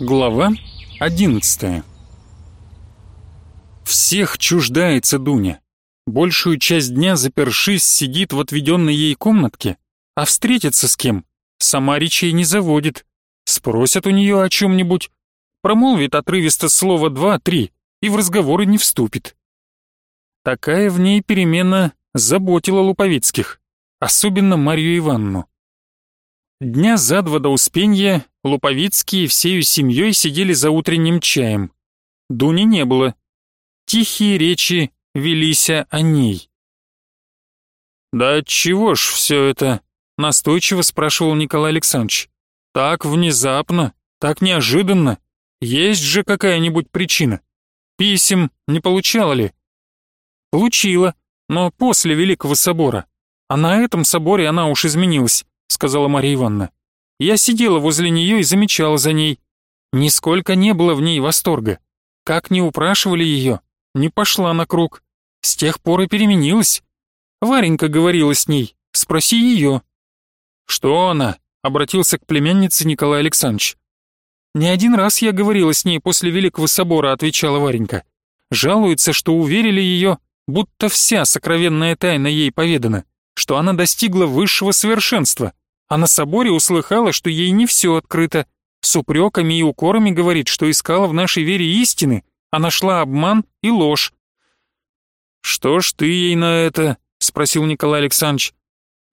Глава 11 Всех чуждается Дуня. Большую часть дня, запершись, сидит в отведенной ей комнатке, а встретиться с кем сама речей не заводит. Спросят у нее о чем-нибудь, промолвит отрывисто слово два-три и в разговоры не вступит. Такая в ней перемена заботила Луповицких, особенно Марью Ивановну. Дня за два до Успенья Луповицкие всею семьей сидели за утренним чаем. Дуни не было. Тихие речи велися о ней. «Да чего ж все это?» — настойчиво спрашивал Николай Александрович. «Так внезапно, так неожиданно. Есть же какая-нибудь причина? Писем не получала ли?» «Получила, но после Великого Собора. А на этом соборе она уж изменилась», — сказала Мария Ивановна. Я сидела возле нее и замечала за ней. Нисколько не было в ней восторга. Как не упрашивали ее, не пошла на круг. С тех пор и переменилась. Варенька говорила с ней, спроси ее. «Что она?» — обратился к племяннице Николай Александрович. «Не один раз я говорила с ней после Великого Собора», — отвечала Варенька. «Жалуется, что уверили ее, будто вся сокровенная тайна ей поведана, что она достигла высшего совершенства а на соборе услыхала, что ей не все открыто. С упреками и укорами говорит, что искала в нашей вере истины, а нашла обман и ложь. «Что ж ты ей на это?» — спросил Николай Александрович.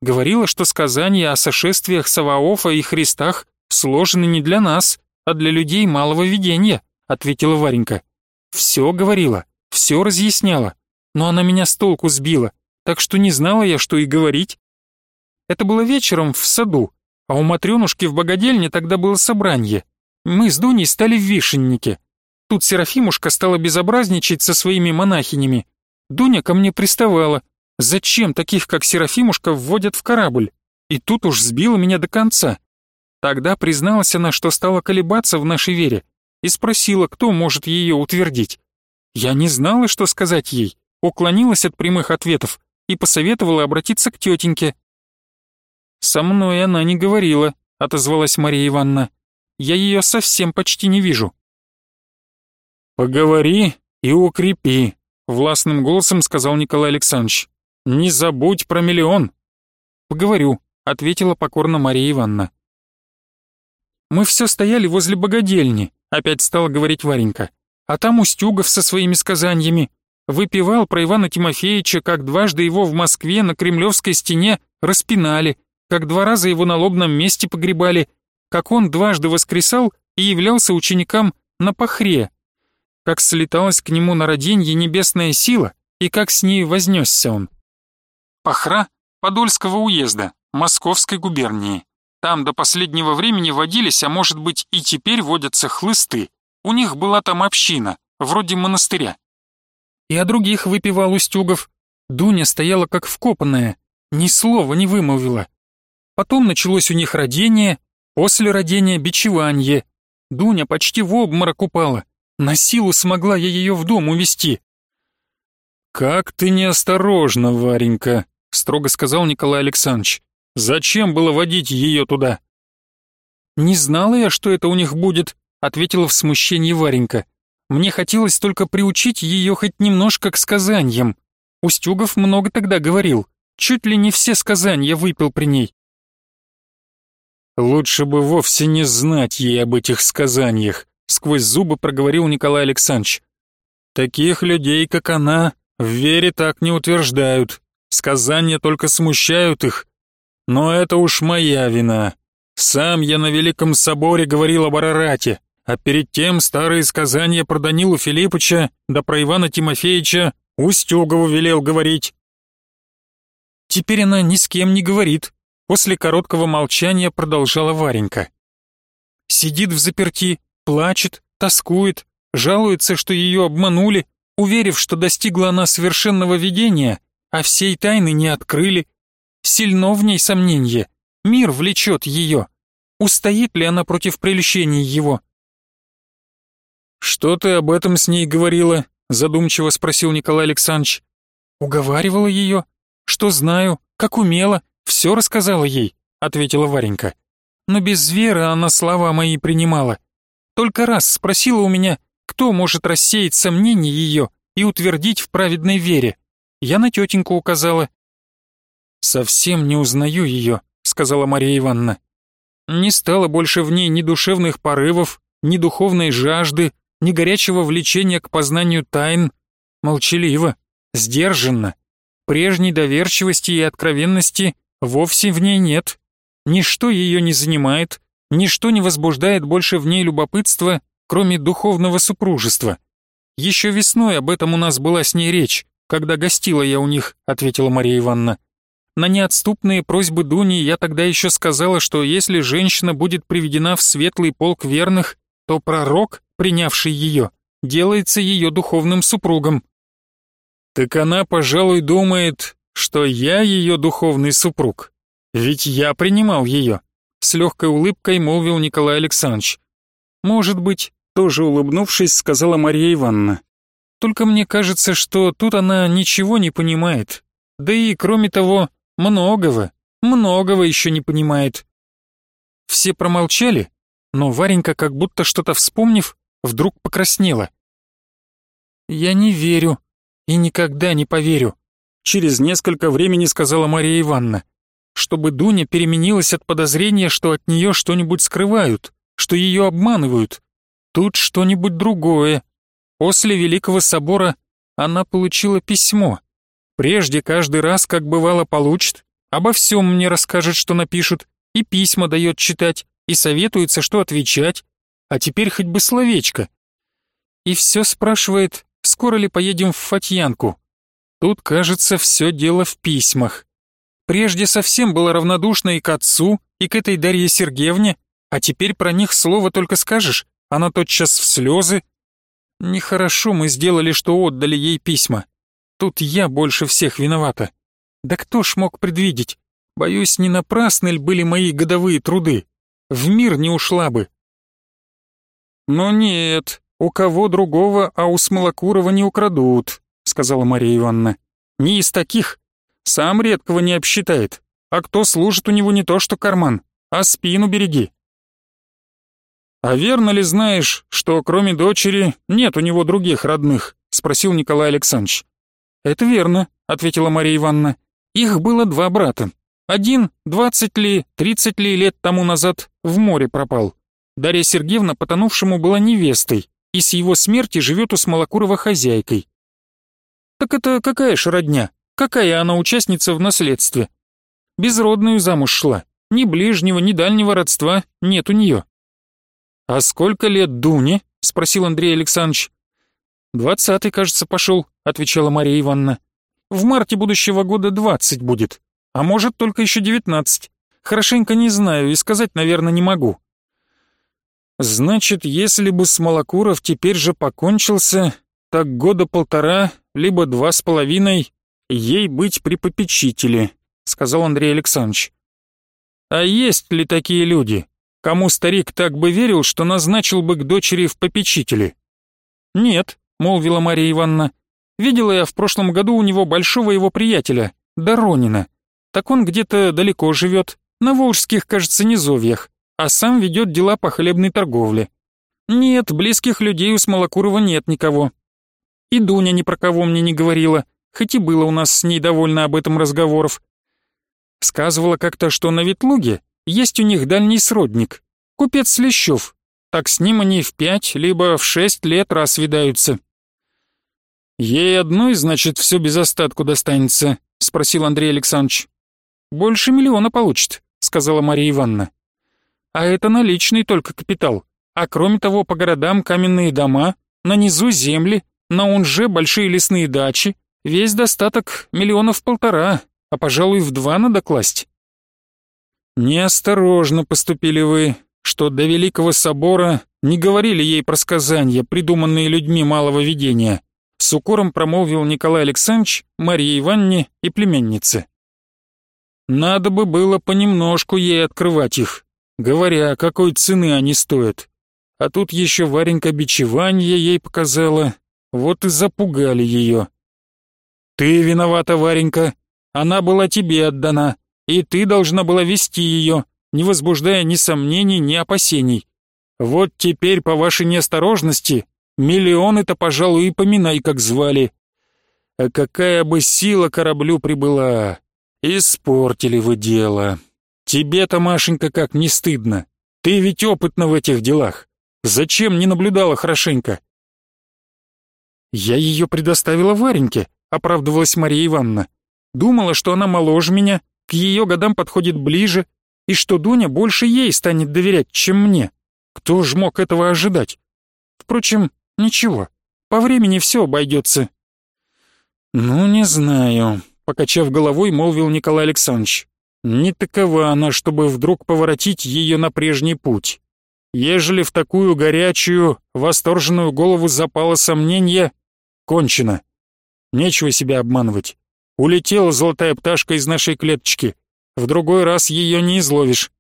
Говорила, что сказания о сошествиях Саваофа и Христах сложены не для нас, а для людей малого видения, ответила Варенька. Все говорила, все разъясняла, но она меня с толку сбила, так что не знала я, что и говорить. Это было вечером в саду, а у Матрёнушки в богадельне тогда было собрание. Мы с Дуней стали в вишеннике. Тут Серафимушка стала безобразничать со своими монахинями. Дуня ко мне приставала. Зачем таких, как Серафимушка, вводят в корабль? И тут уж сбила меня до конца. Тогда призналась она, что стала колебаться в нашей вере, и спросила, кто может ее утвердить. Я не знала, что сказать ей, уклонилась от прямых ответов и посоветовала обратиться к тетеньке, «Со мной она не говорила», — отозвалась Мария Ивановна. «Я ее совсем почти не вижу». «Поговори и укрепи», — властным голосом сказал Николай Александрович. «Не забудь про миллион». «Поговорю», — ответила покорно Мария Ивановна. «Мы все стояли возле богадельни», — опять стала говорить Варенька. «А там Устюгов со своими сказаниями. Выпивал про Ивана Тимофеевича, как дважды его в Москве на Кремлевской стене распинали, как два раза его на лобном месте погребали, как он дважды воскресал и являлся ученикам на похре, как слеталась к нему на роденье небесная сила и как с ней вознесся он. Похра Подольского уезда, Московской губернии. Там до последнего времени водились, а может быть и теперь водятся хлысты. У них была там община, вроде монастыря. И о других выпивал Устюгов. Дуня стояла как вкопанная, ни слова не вымолвила. Потом началось у них родение, после родения бичевание. Дуня почти в обморок упала. На силу смогла я ее в дом увести. «Как ты неосторожна, Варенька», — строго сказал Николай Александрович. «Зачем было водить ее туда?» «Не знала я, что это у них будет», — ответила в смущении Варенька. «Мне хотелось только приучить ее хоть немножко к сказаниям. Устюгов много тогда говорил, чуть ли не все сказания выпил при ней. «Лучше бы вовсе не знать ей об этих сказаниях», сквозь зубы проговорил Николай Александрович. «Таких людей, как она, в вере так не утверждают. Сказания только смущают их. Но это уж моя вина. Сам я на Великом Соборе говорил об Арарате, а перед тем старые сказания про Данилу Филиппыча да про Ивана Тимофеевича Устюгову велел говорить». «Теперь она ни с кем не говорит», После короткого молчания продолжала Варенька. Сидит в заперти, плачет, тоскует, жалуется, что ее обманули, уверив, что достигла она совершенного видения, а всей тайны не открыли. Сильно в ней сомнение, мир влечет ее. Устоит ли она против прельщений его? «Что ты об этом с ней говорила?» задумчиво спросил Николай Александрович. «Уговаривала ее, что знаю, как умела, «Все рассказала ей», — ответила Варенька. «Но без веры она слова мои принимала. Только раз спросила у меня, кто может рассеять сомнения ее и утвердить в праведной вере. Я на тетеньку указала. «Совсем не узнаю ее», — сказала Мария Ивановна. Не стало больше в ней ни душевных порывов, ни духовной жажды, ни горячего влечения к познанию тайн. Молчаливо, сдержанно. Прежней доверчивости и откровенности вовсе в ней нет. Ничто ее не занимает, ничто не возбуждает больше в ней любопытства, кроме духовного супружества. Еще весной об этом у нас была с ней речь, когда гостила я у них, ответила Мария Ивановна. На неотступные просьбы Дуни я тогда еще сказала, что если женщина будет приведена в светлый полк верных, то пророк, принявший ее, делается ее духовным супругом. Так она, пожалуй, думает, что я ее духовный супруг. Ведь я принимал ее. С легкой улыбкой молвил Николай Александрович. Может быть, тоже улыбнувшись, сказала Мария Ивановна. Только мне кажется, что тут она ничего не понимает. Да и, кроме того, Многого, многого еще не понимает. Все промолчали, но Варенька, как будто что-то вспомнив, вдруг покраснела. «Я не верю и никогда не поверю», через несколько времени сказала Мария Ивановна, чтобы Дуня переменилась от подозрения, что от нее что-нибудь скрывают, что ее обманывают. Тут что-нибудь другое. После Великого Собора она получила письмо. Прежде каждый раз, как бывало получит, обо всем мне расскажет, что напишут, и письма дает читать, и советуется, что отвечать, а теперь хоть бы словечко. И все спрашивает, скоро ли поедем в Фатьянку. Тут, кажется, все дело в письмах. Прежде совсем была равнодушна и к отцу, и к этой Дарье Сергеевне, а теперь про них слово только скажешь, она тотчас в слезы. Нехорошо мы сделали, что отдали ей письма. Тут я больше всех виновата. Да кто ж мог предвидеть? Боюсь, не напрасны ли были мои годовые труды. В мир не ушла бы. Но нет, у кого другого, а у Смолокурова не украдут, сказала Мария Ивановна. Не из таких. Сам редкого не обсчитает. А кто служит у него не то что карман, а спину береги. «А верно ли знаешь, что кроме дочери нет у него других родных?» — спросил Николай Александрович. «Это верно», — ответила Мария Ивановна. «Их было два брата. Один двадцать ли, тридцать ли лет тому назад в море пропал. Дарья Сергеевна потонувшему была невестой, и с его смерти живет у Смолокурова хозяйкой. Так это какая ж родня? Какая она участница в наследстве? Безродную замуж шла. Ни ближнего, ни дальнего родства нет у нее. «А сколько лет Дуне?» — спросил Андрей Александрович. «Двадцатый, кажется, пошел», — отвечала Мария Ивановна. «В марте будущего года двадцать будет, а может, только еще девятнадцать. Хорошенько не знаю и сказать, наверное, не могу». «Значит, если бы Смолокуров теперь же покончился, так года полтора, либо два с половиной, ей быть при попечителе», — сказал Андрей Александрович. «А есть ли такие люди, кому старик так бы верил, что назначил бы к дочери в попечители?» «Нет», — молвила Мария Ивановна. «Видела я в прошлом году у него большого его приятеля, Доронина. Так он где-то далеко живет, на Волжских, кажется, низовьях, а сам ведет дела по хлебной торговле. Нет, близких людей у Смолокурова нет никого. И Дуня ни про кого мне не говорила, хоть и было у нас с ней довольно об этом разговоров. Сказывала как-то, что на Ветлуге есть у них дальний сродник, купец Лещев, так с ним они в пять, либо в шесть лет раз видаются. «Ей одной, значит, все без остатку достанется?» — спросил Андрей Александрович. «Больше миллиона получит», — сказала Мария Ивановна. «А это наличный только капитал. А кроме того, по городам каменные дома, на низу земли, на Унже большие лесные дачи, весь достаток миллионов полтора, а, пожалуй, в два надо класть». «Неосторожно поступили вы», что до Великого Собора не говорили ей про сказания, придуманные людьми малого видения. С укором промолвил Николай Александрович, Марии Ивановне и племеннице. Надо бы было понемножку ей открывать их, говоря, какой цены они стоят. А тут еще Варенька бичевание ей показала, вот и запугали ее. «Ты виновата, Варенька, она была тебе отдана, и ты должна была вести ее, не возбуждая ни сомнений, ни опасений. Вот теперь по вашей неосторожности миллионы-то, пожалуй, и поминай, как звали. А какая бы сила кораблю прибыла! Испортили вы дело. Тебе-то, Машенька, как не стыдно. Ты ведь опытна в этих делах. Зачем не наблюдала хорошенько? Я ее предоставила Вареньке, оправдывалась Мария Ивановна. Думала, что она моложе меня, к ее годам подходит ближе, и что Дуня больше ей станет доверять, чем мне. Кто ж мог этого ожидать? Впрочем, ничего, по времени все обойдется. Ну, не знаю, покачав головой, молвил Николай Александрович. Не такова она, чтобы вдруг поворотить ее на прежний путь. Ежели в такую горячую, восторженную голову запало сомнение, кончено. Нечего себя обманывать. Улетела золотая пташка из нашей клеточки. В другой раз ее не изловишь.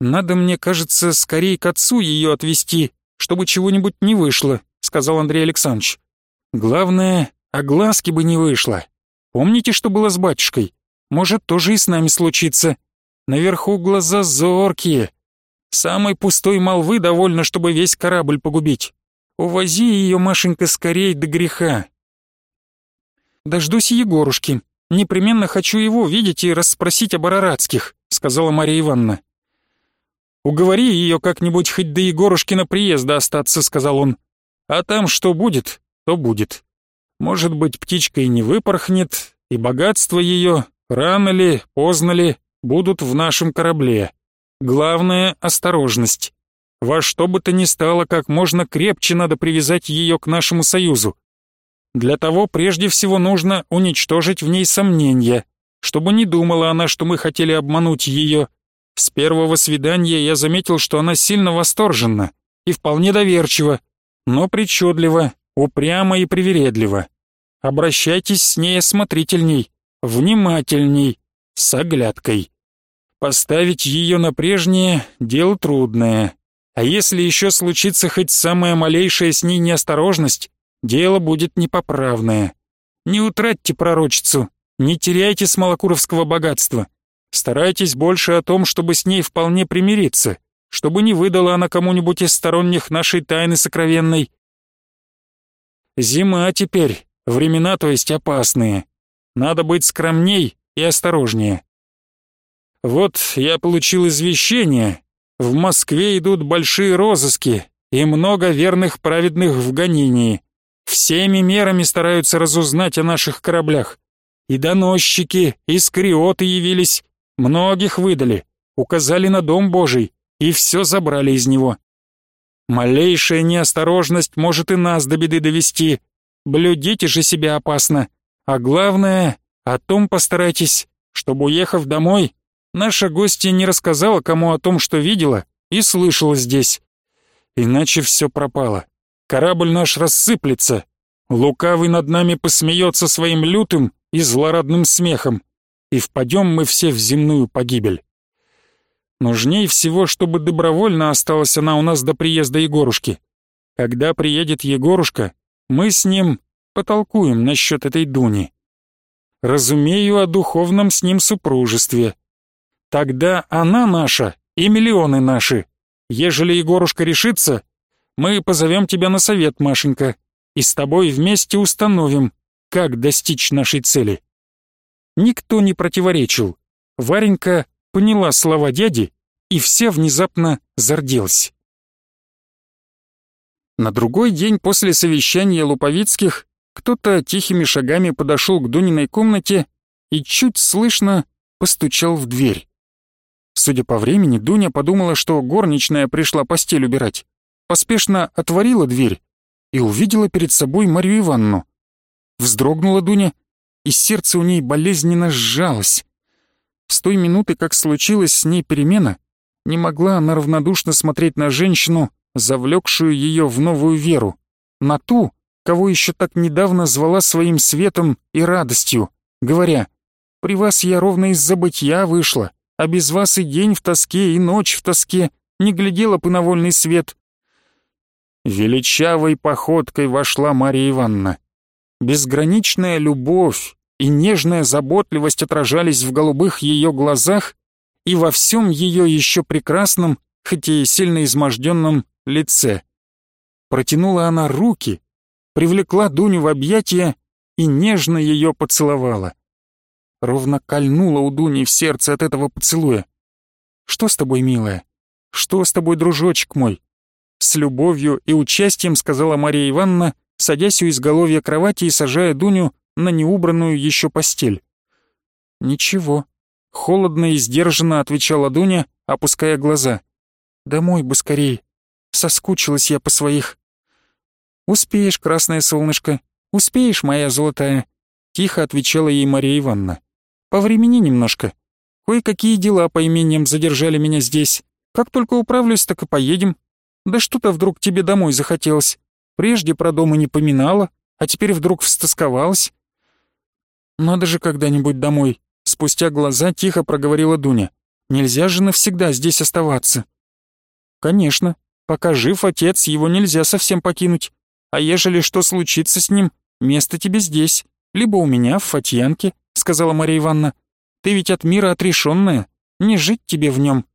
Надо, мне кажется, скорее к отцу ее отвезти, чтобы чего-нибудь не вышло, сказал Андрей Александрович. Главное, огласки бы не вышло. Помните, что было с батюшкой? Может, тоже и с нами случится. Наверху глаза зоркие. Самой пустой молвы довольно, чтобы весь корабль погубить. Увози ее, Машенька, скорей до греха. Дождусь Егорушки. Непременно хочу его видеть и расспросить об Араратских, сказала Мария Ивановна. «Уговори ее как-нибудь хоть до Егорушкина приезда остаться», — сказал он. «А там что будет, то будет. Может быть, птичка и не выпорхнет, и богатство ее, рано ли, поздно ли, будут в нашем корабле. Главное — осторожность. Во что бы то ни стало, как можно крепче надо привязать ее к нашему союзу. Для того прежде всего нужно уничтожить в ней сомнения, чтобы не думала она, что мы хотели обмануть ее. С первого свидания я заметил, что она сильно восторжена и вполне доверчива, но причудлива, упрямо и привередлива. Обращайтесь с ней осмотрительней, внимательней, с оглядкой. Поставить ее на прежнее — дело трудное. А если еще случится хоть самая малейшая с ней неосторожность, дело будет непоправное. Не утратьте пророчицу, не теряйте смолокуровского богатства. Старайтесь больше о том, чтобы с ней вполне примириться, чтобы не выдала она кому-нибудь из сторонних нашей тайны сокровенной, Зима теперь, времена то есть опасные. Надо быть скромней и осторожнее. Вот я получил извещение. В Москве идут большие розыски и много верных праведных в гонении. Всеми мерами стараются разузнать о наших кораблях. И доносчики, и скриоты явились, многих выдали, указали на Дом Божий и все забрали из него. Малейшая неосторожность может и нас до беды довести. Блюдите же себя опасно. А главное, о том постарайтесь, чтобы, уехав домой, наша гостья не рассказала кому о том, что видела и слышала здесь. Иначе все пропало. Корабль наш рассыплется. Лукавый над нами посмеется своим лютым и злорадным смехом, и впадем мы все в земную погибель. Нужней всего, чтобы добровольно осталась она у нас до приезда Егорушки. Когда приедет Егорушка, мы с ним потолкуем насчет этой Дуни. Разумею о духовном с ним супружестве. Тогда она наша и миллионы наши. Ежели Егорушка решится, мы позовем тебя на совет, Машенька, и с тобой вместе установим, как достичь нашей цели. Никто не противоречил. Варенька поняла слова дяди, и все внезапно зарделась. На другой день после совещания Луповицких кто-то тихими шагами подошел к Дуниной комнате и чуть слышно постучал в дверь. Судя по времени, Дуня подумала, что горничная пришла постель убирать. Поспешно отворила дверь и увидела перед собой Марию Ивановну. Вздрогнула Дуня, и сердце у ней болезненно сжалось. С той минуты, как случилась с ней перемена, не могла она равнодушно смотреть на женщину, завлекшую ее в новую веру, на ту, кого еще так недавно звала своим светом и радостью, говоря, «При вас я ровно из забытья вышла, а без вас и день в тоске, и ночь в тоске, не глядела бы на вольный свет». Величавой походкой вошла Мария Ивановна. Безграничная любовь, и нежная заботливость отражались в голубых ее глазах и во всем ее еще прекрасном хоть и сильно изможденном лице. Протянула она руки, привлекла Дуню в объятия и нежно ее поцеловала. Ровно кольнула у Дуни в сердце от этого поцелуя. «Что с тобой, милая? Что с тобой, дружочек мой?» С любовью и участием сказала Мария Ивановна, садясь у изголовья кровати и сажая Дуню на неубранную еще постель. «Ничего», — холодно и сдержанно отвечала Дуня, опуская глаза. «Домой бы скорей. Соскучилась я по своих». «Успеешь, красное солнышко, успеешь, моя золотая», — тихо отвечала ей Мария Ивановна. Повремени немножко. Кое-какие дела по имениям задержали меня здесь. Как только управлюсь, так и поедем. Да что-то вдруг тебе домой захотелось. Прежде про дом и не поминала, а теперь вдруг встосковалась. Надо же когда-нибудь домой. Спустя глаза тихо проговорила Дуня. Нельзя же навсегда здесь оставаться. Конечно, пока жив отец, его нельзя совсем покинуть. А ежели что случится с ним, место тебе здесь, либо у меня в Фатьянке, — сказала Мария Ивановна. «Ты ведь от мира отрешенная, не жить тебе в нем».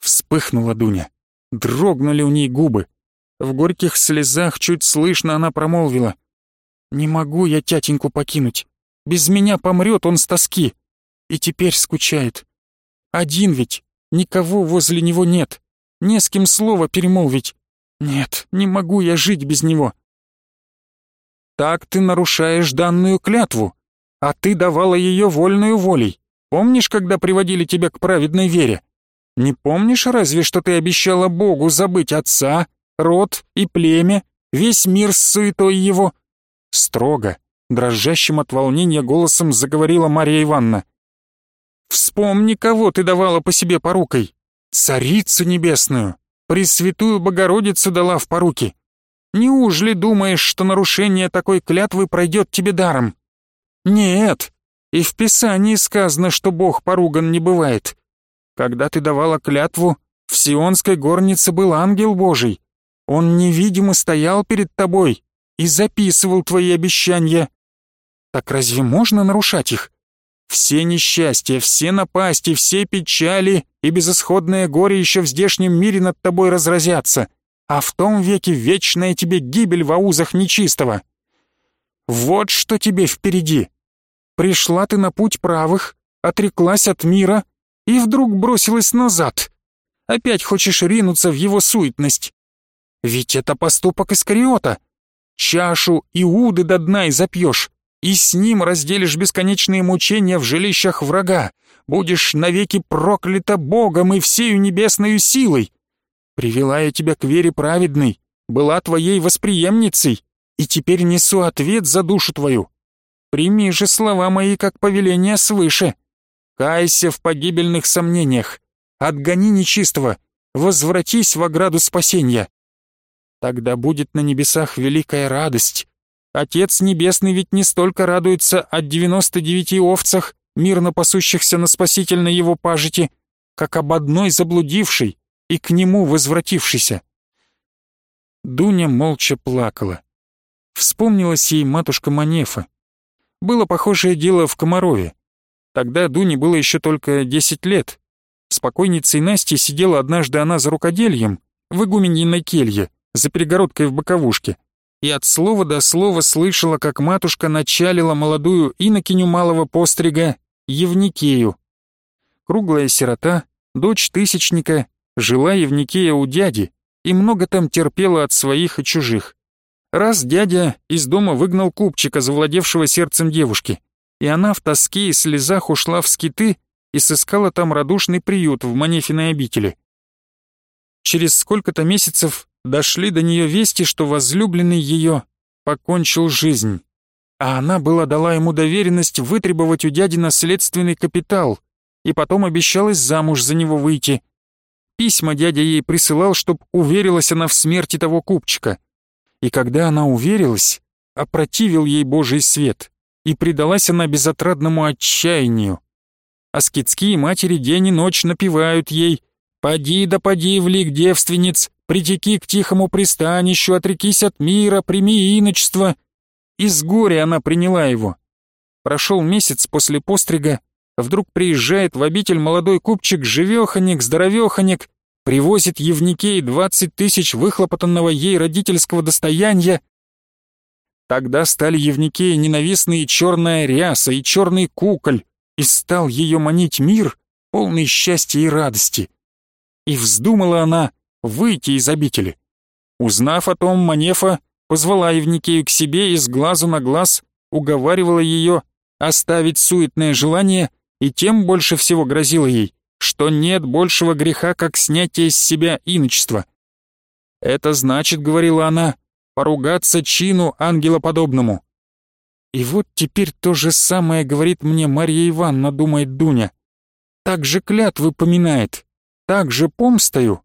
Вспыхнула Дуня. Дрогнули у ней губы. В горьких слезах чуть слышно она промолвила. «Не могу я тятеньку покинуть. Без меня помрет он с тоски. И теперь скучает. Один ведь, никого возле него нет. Не с кем слова перемолвить. Нет, не могу я жить без него». «Так ты нарушаешь данную клятву», а ты давала ее вольную волей. Помнишь, когда приводили тебя к праведной вере? Не помнишь разве, что ты обещала Богу забыть отца, род и племя, весь мир с суетой его?» Строго, дрожащим от волнения голосом заговорила Мария Ивановна. «Вспомни, кого ты давала по себе порукой. Царицу небесную, Пресвятую Богородицу дала в поруки. Неужели думаешь, что нарушение такой клятвы пройдет тебе даром? Нет, и в Писании сказано, что Бог поруган не бывает. Когда ты давала клятву, в Сионской горнице был ангел Божий. Он невидимо стоял перед тобой и записывал твои обещания. Так разве можно нарушать их? Все несчастья, все напасти, все печали и безысходное горе еще в здешнем мире над тобой разразятся, а в том веке вечная тебе гибель в аузах нечистого. Вот что тебе впереди. Пришла ты на путь правых, отреклась от мира и вдруг бросилась назад. Опять хочешь ринуться в его суетность. Ведь это поступок Искариота. Чашу Иуды до дна и запьешь, и с ним разделишь бесконечные мучения в жилищах врага, будешь навеки проклята Богом и всею небесною силой. Привела я тебя к вере праведной, была твоей восприемницей, и теперь несу ответ за душу твою. Прими же слова мои как повеление свыше. Кайся в погибельных сомнениях, отгони нечистого, возвратись в ограду спасения. Тогда будет на небесах великая радость. Отец Небесный ведь не столько радуется от девяносто девяти овцах, мирно пасущихся на спасительной его пажити, как об одной заблудившей и к нему возвратившейся. Дуня молча плакала. Вспомнилась ей матушка Манефа, было похожее дело в Комарове. Тогда Дуне было еще только 10 лет. С покойницей Настей сидела однажды она за рукодельем в игуменьиной келье, за перегородкой в боковушке, и от слова до слова слышала, как матушка началила молодую инокиню малого пострига Евникею. Круглая сирота, дочь тысячника, жила Евникея у дяди и много там терпела от своих и чужих. Раз дядя из дома выгнал купчика, завладевшего сердцем девушки, и она в тоске и слезах ушла в скиты и сыскала там радушный приют в Манефиной обители. Через сколько-то месяцев дошли до нее вести, что возлюбленный ее покончил жизнь, а она была дала ему доверенность вытребовать у дяди наследственный капитал и потом обещалась замуж за него выйти. Письма дядя ей присылал, чтоб уверилась она в смерти того купчика — и когда она уверилась, опротивил ей Божий свет, и предалась она безотрадному отчаянию. А скидские матери день и ночь напевают ей «Поди да поди в лик девственниц, притеки к тихому пристанищу, отрекись от мира, прими иночество». И с горя она приняла его. Прошел месяц после пострига, вдруг приезжает в обитель молодой купчик живеханик, здоровеханик, привозит Евникей двадцать тысяч выхлопотанного ей родительского достояния, Тогда стали Евникея ненавистные черная ряса и черный куколь, и стал ее манить мир, полный счастья и радости. И вздумала она выйти из обители. Узнав о том, Манефа позвала Евникею к себе и с глазу на глаз уговаривала ее оставить суетное желание и тем больше всего грозила ей, что нет большего греха, как снятие с себя иночества. «Это значит, — говорила она, — поругаться чину ангелоподобному». И вот теперь то же самое говорит мне Марья Ивановна, думает Дуня. Так же клятвы поминает, так же помстою.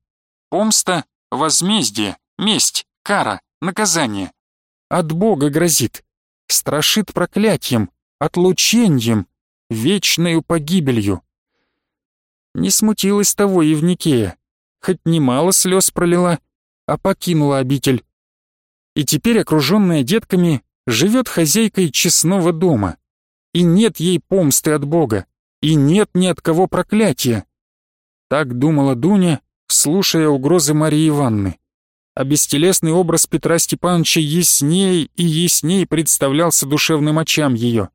Помста — возмездие, месть, кара, наказание. От Бога грозит, страшит проклятием, отлучением, вечною погибелью. Не смутилась того Евникея, хоть немало слез пролила, а покинула обитель. И теперь, окруженная детками, живет хозяйкой честного дома. И нет ей помсты от Бога, и нет ни от кого проклятия. Так думала Дуня, слушая угрозы Марии Ивановны. А бестелесный образ Петра Степановича ясней и ясней представлялся душевным очам ее.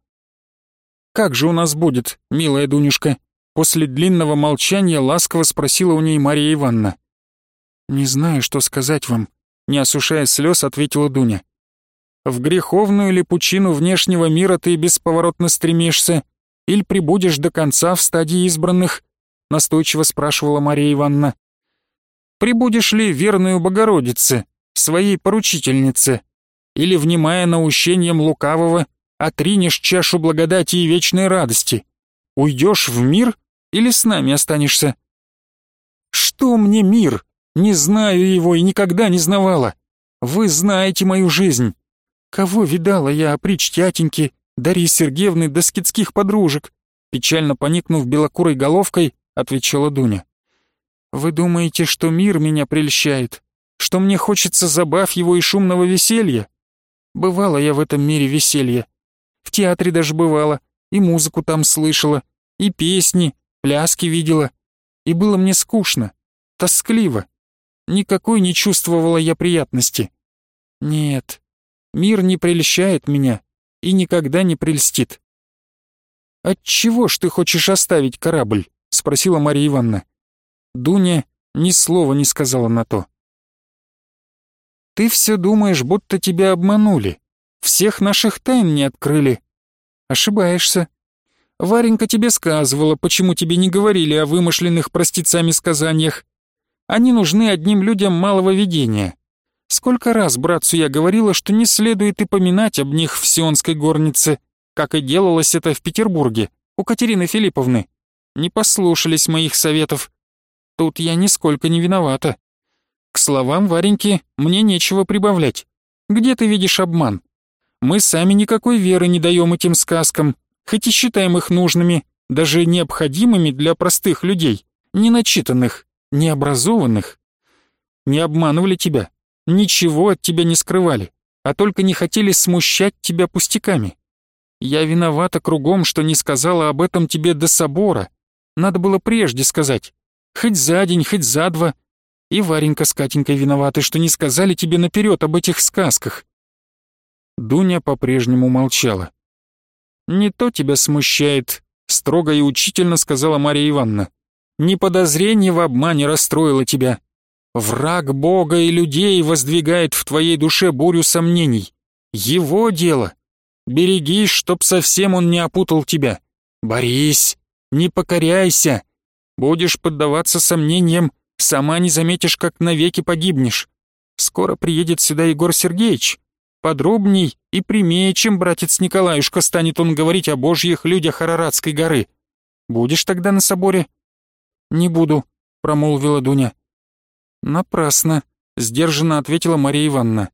«Как же у нас будет, милая Дунюшка?» После длинного молчания ласково спросила у ней Мария Ивановна. «Не знаю, что сказать вам», — не осушая слез, ответила Дуня. «В греховную ли пучину внешнего мира ты бесповоротно стремишься, или прибудешь до конца в стадии избранных?» — настойчиво спрашивала Мария Ивановна. «Прибудешь ли верную Богородице, своей поручительнице, или, внимая наущением лукавого, отринешь чашу благодати и вечной радости. Уйдешь в мир или с нами останешься? Что мне мир? Не знаю его и никогда не знавала. Вы знаете мою жизнь. Кого видала я притч тятеньки, Дарьи Сергеевны до скидских подружек? Печально поникнув белокурой головкой, отвечала Дуня. Вы думаете, что мир меня прельщает? Что мне хочется забав его и шумного веселья? Бывала я в этом мире веселья, в театре даже бывала, и музыку там слышала, и песни, пляски видела. И было мне скучно, тоскливо. Никакой не чувствовала я приятности. Нет, мир не прельщает меня и никогда не прельстит. «Отчего ж ты хочешь оставить корабль?» — спросила Мария Ивановна. Дуня ни слова не сказала на то. «Ты все думаешь, будто тебя обманули всех наших тайн не открыли. Ошибаешься. Варенька тебе сказывала, почему тебе не говорили о вымышленных простецами сказаниях. Они нужны одним людям малого видения. Сколько раз братцу я говорила, что не следует и поминать об них в Сионской горнице, как и делалось это в Петербурге, у Катерины Филипповны. Не послушались моих советов. Тут я нисколько не виновата. К словам Вареньки мне нечего прибавлять. Где ты видишь обман? Мы сами никакой веры не даем этим сказкам, хоть и считаем их нужными, даже необходимыми для простых людей, неначитанных, необразованных. Не обманывали тебя, ничего от тебя не скрывали, а только не хотели смущать тебя пустяками. Я виновата кругом, что не сказала об этом тебе до собора. Надо было прежде сказать, хоть за день, хоть за два. И Варенька с Катенькой виноваты, что не сказали тебе наперед об этих сказках. Дуня по-прежнему молчала. «Не то тебя смущает», — строго и учительно сказала Мария Ивановна. «Не подозрение в обмане расстроило тебя. Враг Бога и людей воздвигает в твоей душе бурю сомнений. Его дело. Берегись, чтоб совсем он не опутал тебя. Борись, не покоряйся. Будешь поддаваться сомнениям, сама не заметишь, как навеки погибнешь. Скоро приедет сюда Егор Сергеевич, Подробней и прямее, чем братец Николаюшка, станет он говорить о божьих людях Араратской горы. Будешь тогда на соборе?» «Не буду», — промолвила Дуня. «Напрасно», — сдержанно ответила Мария Ивановна.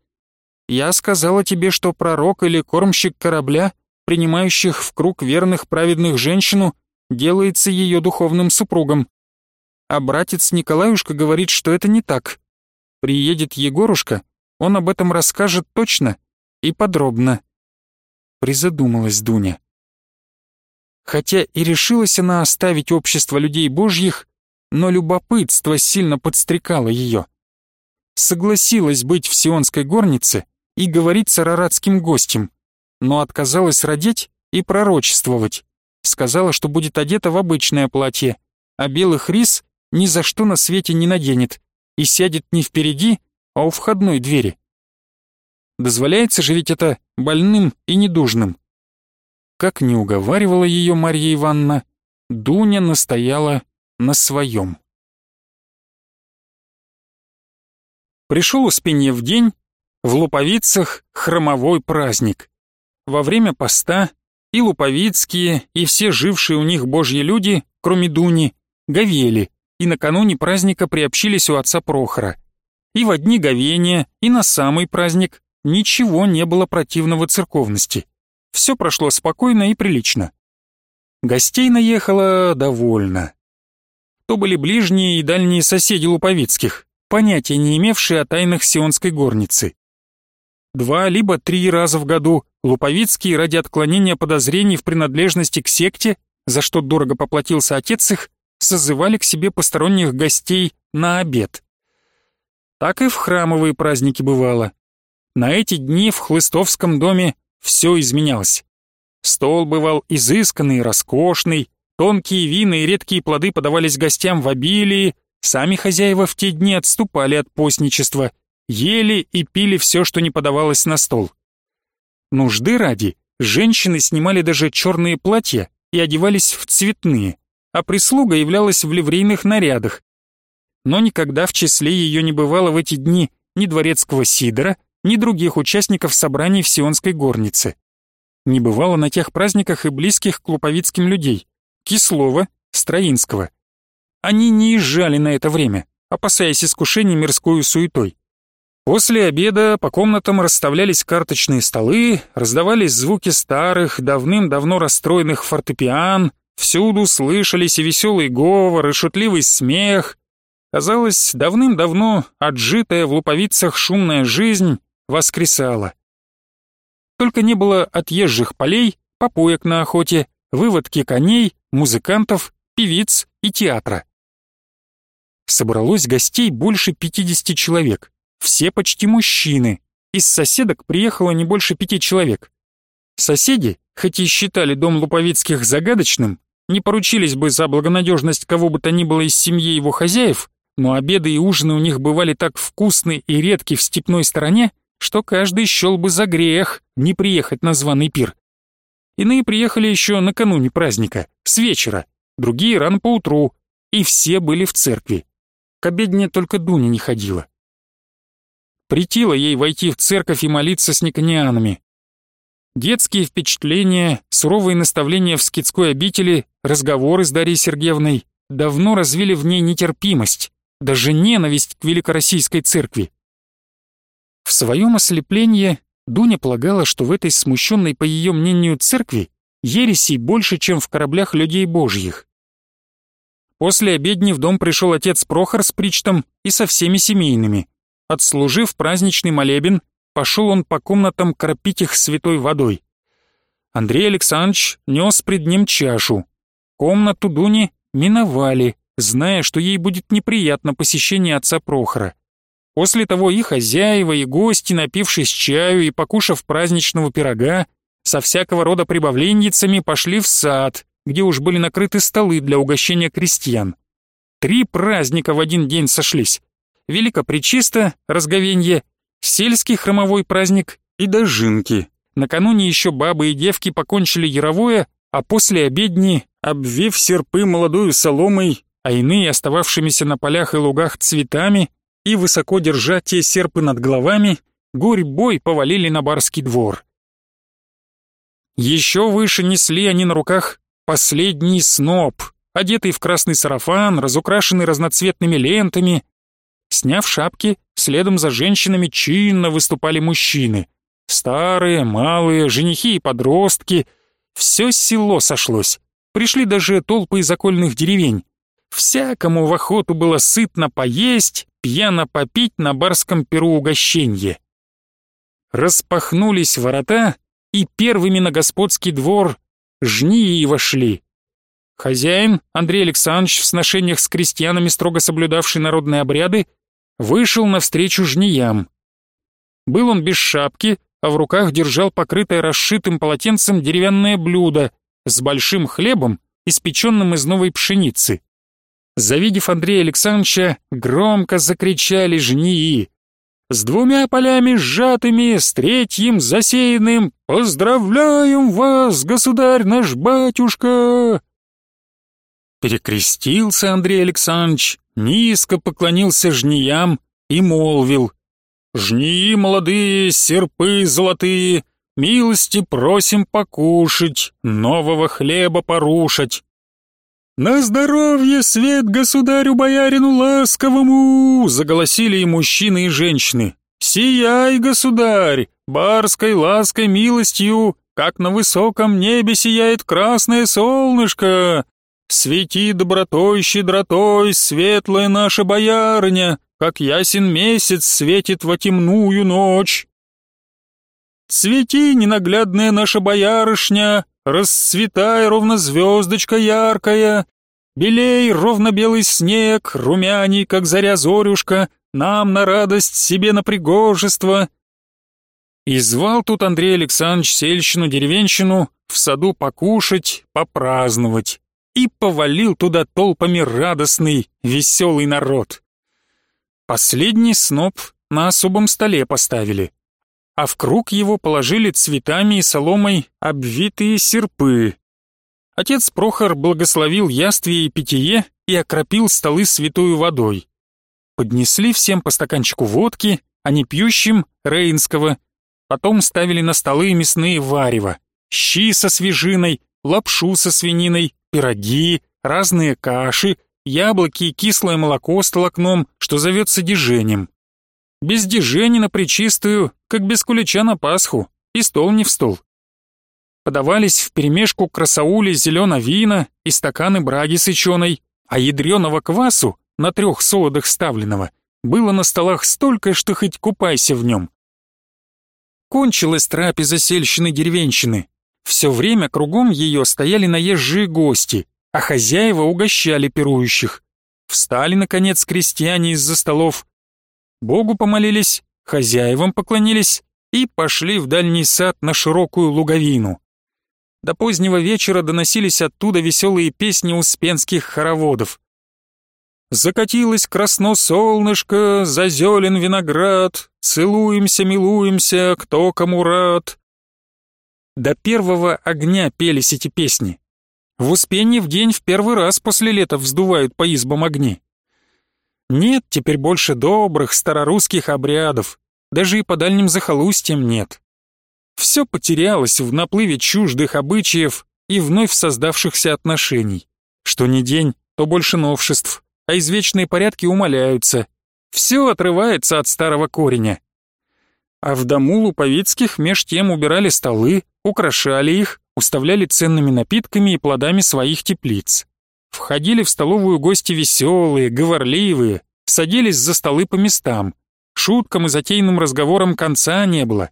«Я сказала тебе, что пророк или кормщик корабля, принимающих в круг верных праведных женщину, делается ее духовным супругом. А братец Николаюшка говорит, что это не так. Приедет Егорушка, он об этом расскажет точно и подробно. Призадумалась Дуня. Хотя и решилась она оставить общество людей божьих, но любопытство сильно подстрекало ее. Согласилась быть в сионской горнице и говорить с араратским гостем, но отказалась родить и пророчествовать. Сказала, что будет одета в обычное платье, а белых рис ни за что на свете не наденет и сядет не впереди, а у входной двери. Дозволяется же ведь это больным и недужным. Как не уговаривала ее Марья Ивановна, Дуня настояла на своем. Пришел в день, в Луповицах хромовой праздник. Во время поста и луповицкие, и все жившие у них божьи люди, кроме Дуни, говели, и накануне праздника приобщились у отца Прохора. И в одни говения, и на самый праздник ничего не было противного церковности. Все прошло спокойно и прилично. Гостей наехало довольно. То были ближние и дальние соседи Луповицких, понятия не имевшие о тайнах сионской горницы. Два либо три раза в году Луповицкие ради отклонения подозрений в принадлежности к секте, за что дорого поплатился отец их, созывали к себе посторонних гостей на обед. Так и в храмовые праздники бывало. На эти дни в Хлыстовском доме все изменялось. Стол бывал изысканный, роскошный, тонкие вина и редкие плоды подавались гостям в обилии, сами хозяева в те дни отступали от постничества, ели и пили все, что не подавалось на стол. Нужды ради женщины снимали даже черные платья и одевались в цветные, а прислуга являлась в ливрейных нарядах. Но никогда в числе ее не бывало в эти дни ни дворецкого сидора, ни других участников собраний в Сионской горнице. Не бывало на тех праздниках и близких к луповицким людей — Кислова, Строинского. Они не езжали на это время, опасаясь искушений мирской суетой. После обеда по комнатам расставлялись карточные столы, раздавались звуки старых, давным-давно расстроенных фортепиан, всюду слышались и веселый говор, и шутливый смех. Казалось, давным-давно отжитая в луповицах шумная жизнь воскресала. Только не было отъезжих полей, попоек на охоте, выводки коней, музыкантов, певиц и театра. Собралось гостей больше 50 человек, все почти мужчины. Из соседок приехало не больше пяти человек. Соседи, хоть и считали дом Луповицких загадочным, не поручились бы за благонадежность кого бы то ни было из семьи его хозяев, но обеды и ужины у них бывали так вкусны и редки в степной стороне, что каждый счел бы за грех не приехать на званый пир. Иные приехали еще накануне праздника, с вечера, другие рано поутру, и все были в церкви. К обедне только Дуня не ходила. Притило ей войти в церковь и молиться с никонианами. Детские впечатления, суровые наставления в скидской обители, разговоры с Дарьей Сергеевной давно развили в ней нетерпимость, даже ненависть к великороссийской церкви. В своем ослеплении Дуня полагала, что в этой смущенной, по ее мнению, церкви ересей больше, чем в кораблях людей божьих. После обедни в дом пришел отец Прохор с причтом и со всеми семейными. Отслужив праздничный молебен, пошел он по комнатам кропить их святой водой. Андрей Александрович нес пред ним чашу. Комнату Дуни миновали, зная, что ей будет неприятно посещение отца Прохора. После того и хозяева, и гости, напившись чаю и покушав праздничного пирога, со всякого рода прибавленницами пошли в сад, где уж были накрыты столы для угощения крестьян. Три праздника в один день сошлись. Великопречисто, разговенье, сельский хромовой праздник и дожинки. Накануне еще бабы и девки покончили яровое, а после обедни, обвив серпы молодую соломой, а иные остававшимися на полях и лугах цветами, и, высоко держа те серпы над головами, горь-бой повалили на барский двор. Еще выше несли они на руках последний сноп, одетый в красный сарафан, разукрашенный разноцветными лентами. Сняв шапки, следом за женщинами чинно выступали мужчины. Старые, малые, женихи и подростки. Все село сошлось. Пришли даже толпы из окольных деревень. Всякому в охоту было сытно поесть, пьяно попить на барском перу угощенье. Распахнулись ворота, и первыми на господский двор жнии вошли. Хозяин, Андрей Александрович, в сношениях с крестьянами, строго соблюдавший народные обряды, вышел навстречу жниям. Был он без шапки, а в руках держал покрытое расшитым полотенцем деревянное блюдо с большим хлебом, испеченным из новой пшеницы. Завидев Андрея Александровича, громко закричали жнии. «С двумя полями сжатыми, с третьим засеянным, поздравляем вас, государь наш батюшка!» Перекрестился Андрей Александрович, низко поклонился жниям и молвил. «Жнии молодые, серпы золотые, милости просим покушать, нового хлеба порушить». «На здоровье, свет государю-боярину ласковому!» Заголосили и мужчины, и женщины. «Сияй, государь, барской лаской милостью, как на высоком небе сияет красное солнышко! Свети добротой, щедротой, светлая наша боярыня, как ясен месяц светит во темную ночь. Цвети, ненаглядная наша боярышня, расцветай, ровно звездочка яркая, белей, ровно белый снег, румяней, как заря зорюшка, нам на радость, себе на пригожество. И звал тут Андрей Александрович сельщину-деревенщину в саду покушать, попраздновать и повалил туда толпами радостный, веселый народ. Последний сноп на особом столе поставили, а в круг его положили цветами и соломой обвитые серпы. Отец Прохор благословил яствие и питье и окропил столы святую водой. Поднесли всем по стаканчику водки, а не пьющим — рейнского. Потом ставили на столы мясные варево, щи со свежиной, лапшу со свининой, пироги, разные каши, яблоки и кислое молоко с толокном, что зовется деженем. Без дежени на причистую, как без кулича на Пасху, и стол не в стол. Подавались вперемешку красаули зелено вина и стаканы браги сыченой, а ядреного квасу, на трех солодах ставленного, было на столах столько, что хоть купайся в нем. Кончилась трапеза сельщины-деревенщины, все время кругом ее стояли наезжие гости, а хозяева угощали пирующих. Встали, наконец, крестьяне из-за столов. Богу помолились, хозяевам поклонились и пошли в дальний сад на широкую луговину. До позднего вечера доносились оттуда веселые песни успенских хороводов. Закатилось красно солнышко, зазелен виноград, Целуемся, милуемся, кто кому рад. До первого огня пелись эти песни. В Успенье в день в первый раз после лета вздувают по избам огни. Нет теперь больше добрых старорусских обрядов, даже и по дальним захолустьям нет. Все потерялось в наплыве чуждых обычаев и вновь создавшихся отношений. Что ни день, то больше новшеств, а извечные порядки умаляются. Все отрывается от старого кореня. А в дому Луповицких меж тем убирали столы, украшали их, уставляли ценными напитками и плодами своих теплиц. Входили в столовую гости веселые, говорливые, садились за столы по местам. Шуткам и затейным разговорам конца не было.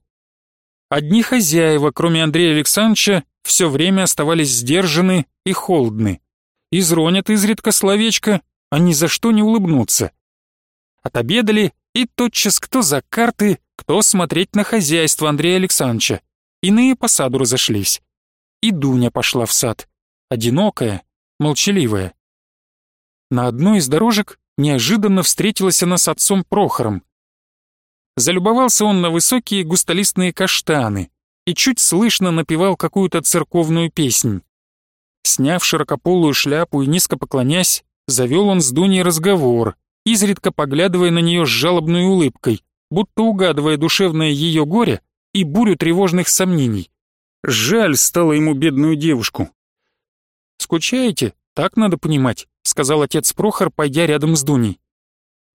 Одни хозяева, кроме Андрея Александровича, все время оставались сдержаны и холодны. Изронят изредка словечко, а ни за что не улыбнутся. Отобедали, и тотчас кто за карты, кто смотреть на хозяйство Андрея Александровича. Иные по саду разошлись. И Дуня пошла в сад, одинокая, молчаливая. На одной из дорожек неожиданно встретилась она с отцом Прохором. Залюбовался он на высокие густолистные каштаны и чуть слышно напевал какую-то церковную песнь. Сняв широкополую шляпу и низко поклонясь, завел он с Дуней разговор, изредка поглядывая на нее с жалобной улыбкой, будто угадывая душевное ее горе и бурю тревожных сомнений. Жаль стало ему бедную девушку. «Скучаете? Так надо понимать», — сказал отец Прохор, пойдя рядом с Дуней.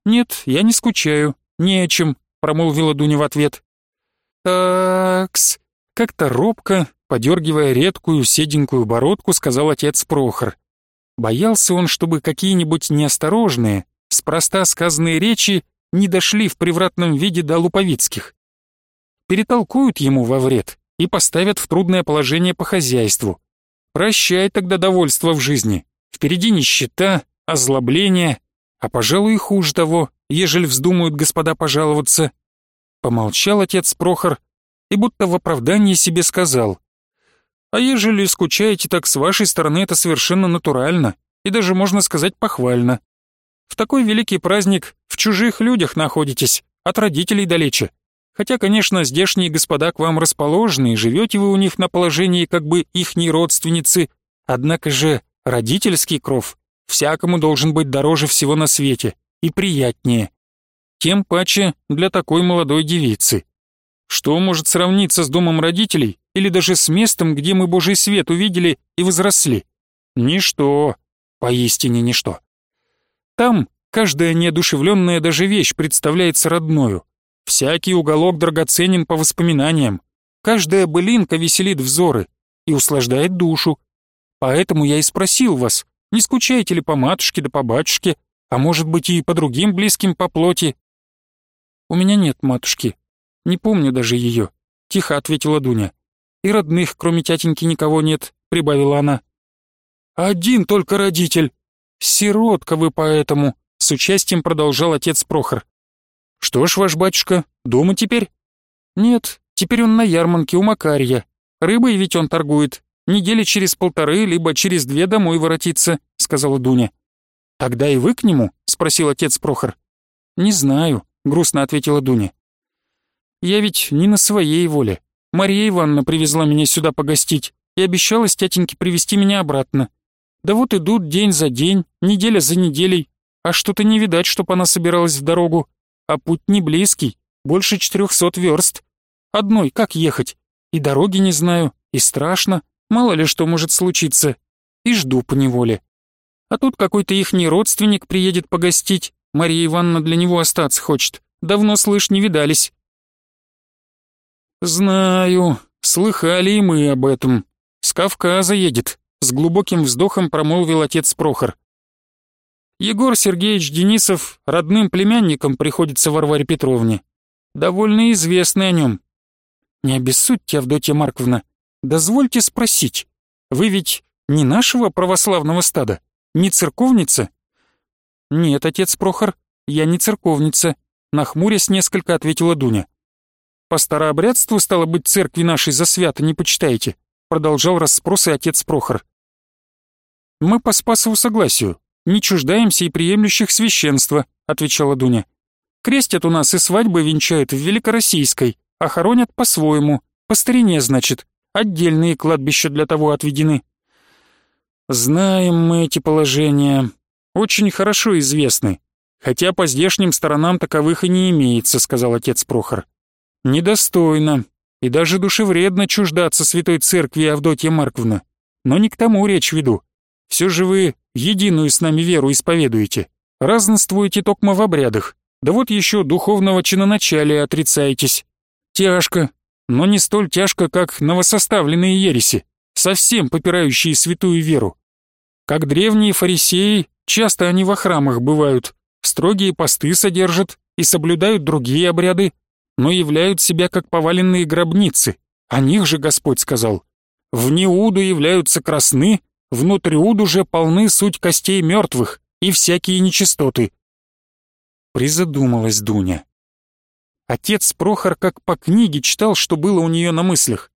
«Нет, я не скучаю, не о чем», — промолвила Дуня в ответ. «Такс», — как-то робко, подергивая редкую седенькую бородку, сказал отец Прохор. Боялся он, чтобы какие-нибудь неосторожные, спроста сказанные речи не дошли в превратном виде до Луповицких перетолкуют ему во вред и поставят в трудное положение по хозяйству. Прощай тогда довольство в жизни. Впереди нищета, озлобление, а, пожалуй, и хуже того, ежели вздумают господа пожаловаться. Помолчал отец Прохор и будто в оправдании себе сказал. А ежели скучаете, так с вашей стороны это совершенно натурально и даже, можно сказать, похвально. В такой великий праздник в чужих людях находитесь, от родителей далече. Хотя, конечно, здешние господа к вам расположены, и живете вы у них на положении как бы ихней родственницы, однако же родительский кров всякому должен быть дороже всего на свете и приятнее. Тем паче для такой молодой девицы. Что может сравниться с домом родителей или даже с местом, где мы Божий свет увидели и возросли? Ничто, поистине ничто. Там каждая неодушевленная даже вещь представляется родною, Всякий уголок драгоценен по воспоминаниям. Каждая былинка веселит взоры и услаждает душу. Поэтому я и спросил вас, не скучаете ли по матушке да по батюшке, а может быть и по другим близким по плоти? У меня нет матушки. Не помню даже ее, тихо ответила Дуня. И родных, кроме тятеньки, никого нет, прибавила она. Один только родитель. Сиротка вы поэтому, с участием продолжал отец Прохор. «Что ж, ваш батюшка, дома теперь?» «Нет, теперь он на ярмарке у Макария. Рыбой ведь он торгует. Недели через полторы, либо через две домой воротится», — сказала Дуня. «Тогда и вы к нему?» — спросил отец Прохор. «Не знаю», — грустно ответила Дуня. «Я ведь не на своей воле. Мария Ивановна привезла меня сюда погостить и обещала с тятеньки привезти меня обратно. Да вот идут день за день, неделя за неделей, а что-то не видать, чтоб она собиралась в дорогу а путь не близкий, больше четырехсот верст. Одной как ехать? И дороги не знаю, и страшно, мало ли что может случиться. И жду по неволе. А тут какой-то ихний родственник приедет погостить, Мария Ивановна для него остаться хочет. Давно, слышь, не видались. Знаю, слыхали и мы об этом. С Кавказа едет, с глубоким вздохом промолвил отец Прохор. Егор Сергеевич Денисов родным племянником приходится Варваре Петровне. Довольно известный о нем. Не обессудьте, Авдотья Марковна. Дозвольте спросить, вы ведь не нашего православного стада, не церковница? Нет, отец Прохор, я не церковница, нахмурясь несколько ответила Дуня. По старообрядству, стало быть, церкви нашей за свято не почитаете, продолжал расспросы отец Прохор. Мы по Спасову согласию, не чуждаемся и приемлющих священства», — отвечала Дуня. «Крестят у нас и свадьбы венчают в Великороссийской, а хоронят по-своему, по старине, значит. Отдельные кладбища для того отведены». «Знаем мы эти положения. Очень хорошо известны. Хотя по здешним сторонам таковых и не имеется», — сказал отец Прохор. «Недостойно и даже душевредно чуждаться Святой Церкви Авдотья Марковна. Но не к тому речь веду. Все же вы единую с нами веру исповедуете, разнствуете токмо в обрядах, да вот еще духовного чиноначалия отрицаетесь. Тяжко, но не столь тяжко, как новосоставленные ереси, совсем попирающие святую веру. Как древние фарисеи, часто они во храмах бывают, строгие посты содержат и соблюдают другие обряды, но являют себя как поваленные гробницы. О них же Господь сказал. В неуду являются красны, внутрь уд уже полны суть костей мертвых и всякие нечистоты. Призадумалась Дуня. Отец Прохор как по книге читал, что было у нее на мыслях.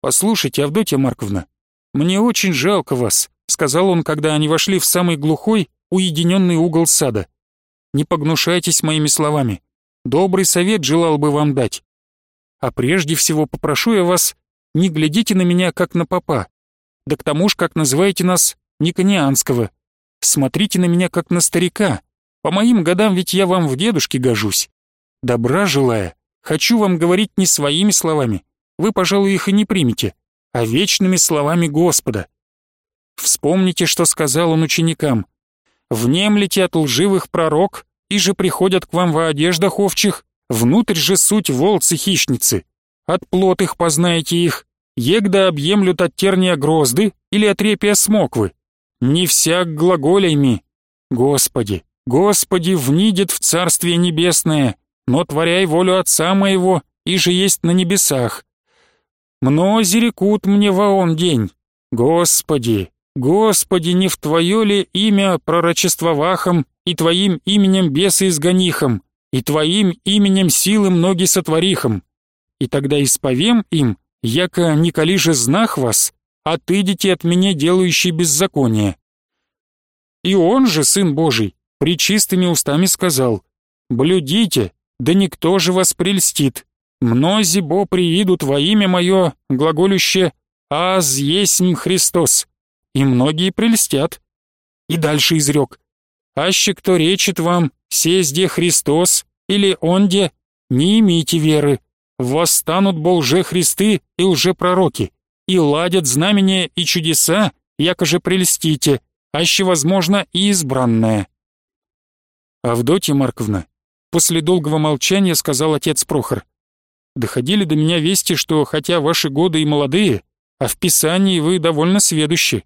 «Послушайте, Авдотья Марковна, мне очень жалко вас», сказал он, когда они вошли в самый глухой, уединенный угол сада. «Не погнушайтесь моими словами. Добрый совет желал бы вам дать. А прежде всего попрошу я вас, не глядите на меня, как на папа. Да к тому ж, как называете нас, Никонианского. Смотрите на меня, как на старика. По моим годам ведь я вам в дедушке гожусь. Добра желая, хочу вам говорить не своими словами, вы, пожалуй, их и не примете, а вечными словами Господа. Вспомните, что сказал он ученикам. «Внемлите от лживых пророк, и же приходят к вам во одеждах овчих, внутрь же суть волцы-хищницы. От плот их познаете их, егда объемлют от терния грозды или от репия смоквы. Не всяк глаголями. Господи, Господи, внидет в Царствие Небесное, но творяй волю Отца моего, и же есть на небесах. Мнози рекут мне во он день, Господи, Господи, не в Твое ли имя пророчествовахом, и Твоим именем бесы изгонихом, и Твоим именем силы многие сотворихом? И тогда исповем им, яко николи же знах вас, отыдите от меня, делающий беззаконие. И он же, Сын Божий, причистыми устами сказал, «Блюдите, да никто же вас прельстит. Мнози бо приидут во имя мое, глаголюще, аз есмь Христос» и многие прельстят. И дальше изрек. «Аще кто речит вам, сезде Христос или онде, не имейте веры, восстанут бол лже Христы и лжепророки, и ладят знамения и чудеса, якоже прельстите, аще, возможно, и избранное». Авдотья Марковна, после долгого молчания сказал отец Прохор, «Доходили до меня вести, что, хотя ваши годы и молодые, а в Писании вы довольно сведущи.